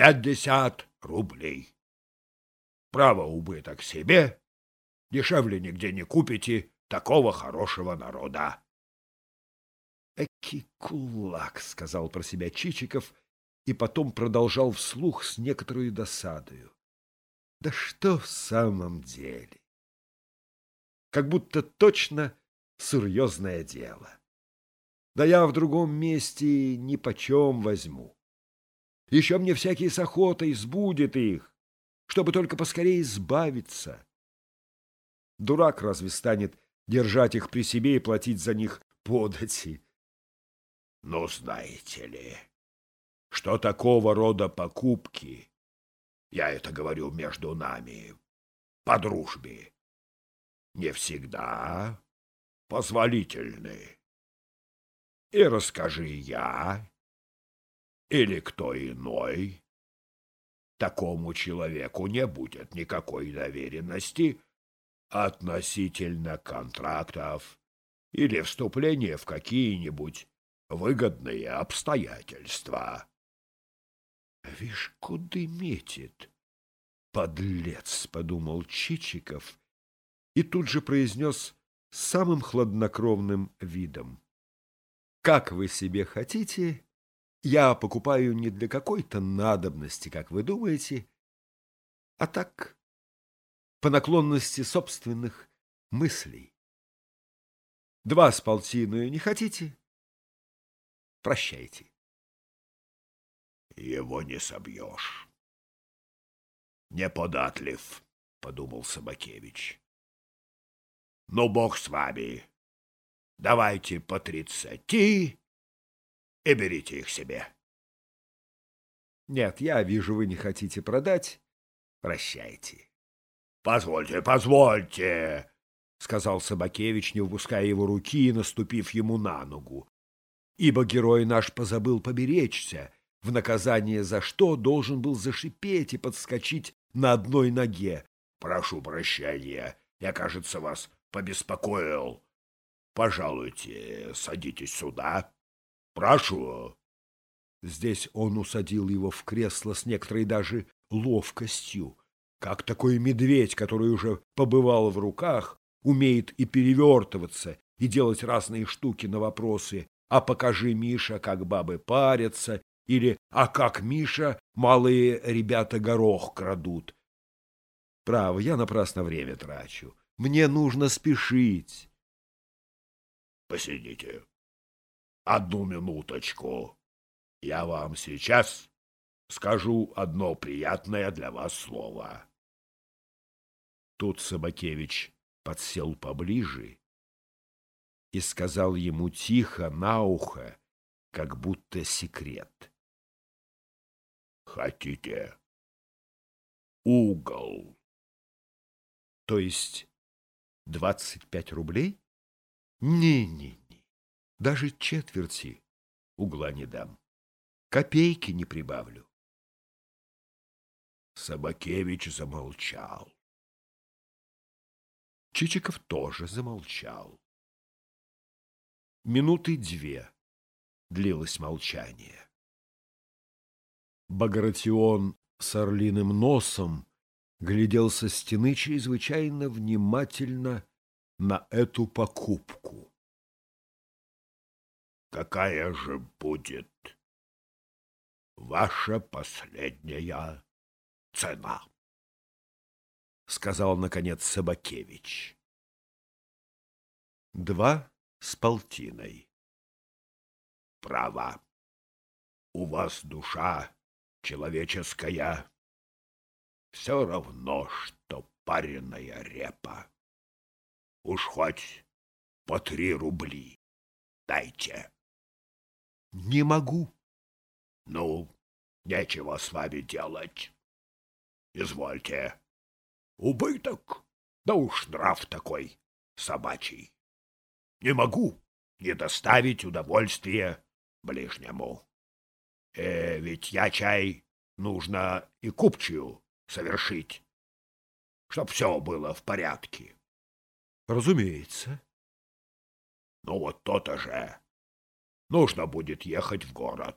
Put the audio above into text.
пятьдесят рублей. Право убыток себе, дешевле нигде не купите такого хорошего народа. «Эки кулак!» — сказал про себя Чичиков и потом продолжал вслух с некоторой досадою. «Да что в самом деле?» Как будто точно серьезное дело. Да я в другом месте ни почем возьму. Еще мне всякие с охотой сбудет их, чтобы только поскорее избавиться. Дурак разве станет держать их при себе и платить за них подати? Ну, знаете ли, что такого рода покупки, я это говорю между нами, по дружбе, не всегда позволительны. И расскажи я или кто иной, такому человеку не будет никакой доверенности относительно контрактов или вступления в какие-нибудь выгодные обстоятельства. — Вишь, куда метит? — Подлец, — подумал Чичиков и тут же произнес самым хладнокровным видом. — Как вы себе хотите, я покупаю не для какой-то надобности, как вы думаете, а так, по наклонности собственных мыслей. Два с полтиною не хотите? Прощайте. Его не собьешь. Неподатлив, — подумал Собакевич. Ну, бог с вами. Давайте по тридцати и берите их себе. Нет, я вижу, вы не хотите продать. Прощайте. Позвольте, позвольте, — сказал Собакевич, не упуская его руки и наступив ему на ногу. Ибо герой наш позабыл поберечься, в наказание за что должен был зашипеть и подскочить на одной ноге. Прошу прощения, я, кажется, вас побеспокоил. Пожалуйте, садитесь сюда. Прошу. Здесь он усадил его в кресло с некоторой даже ловкостью, как такой медведь, который уже побывал в руках, умеет и перевертываться, и делать разные штуки на вопросы «А покажи, Миша, как бабы парятся» или «А как, Миша, малые ребята горох крадут». Право, я напрасно время трачу. Мне нужно спешить. Посидите. Одну минуточку. Я вам сейчас скажу одно приятное для вас слово. Тут Собакевич подсел поближе и сказал ему тихо на ухо, как будто секрет. Хотите угол? То есть двадцать пять рублей? Не-не-не, даже четверти угла не дам. Копейки не прибавлю. Собакевич замолчал. Чичиков тоже замолчал. Минуты две длилось молчание. Багратион с орлиным носом глядел со стены чрезвычайно внимательно на эту покупку. «Какая же будет ваша последняя цена?» — сказал, наконец, Собакевич. «Два с полтиной». «Право, у вас душа человеческая все равно, что пареная репа. Уж хоть по три рубли дайте. — Не могу. — Ну, нечего с вами делать. Извольте. Убыток, да уж нрав такой собачий. Не могу не доставить удовольствия ближнему. Э, ведь я чай нужно и купчую совершить, чтоб все было в порядке. Разумеется. Ну вот то-то же. Нужно будет ехать в город.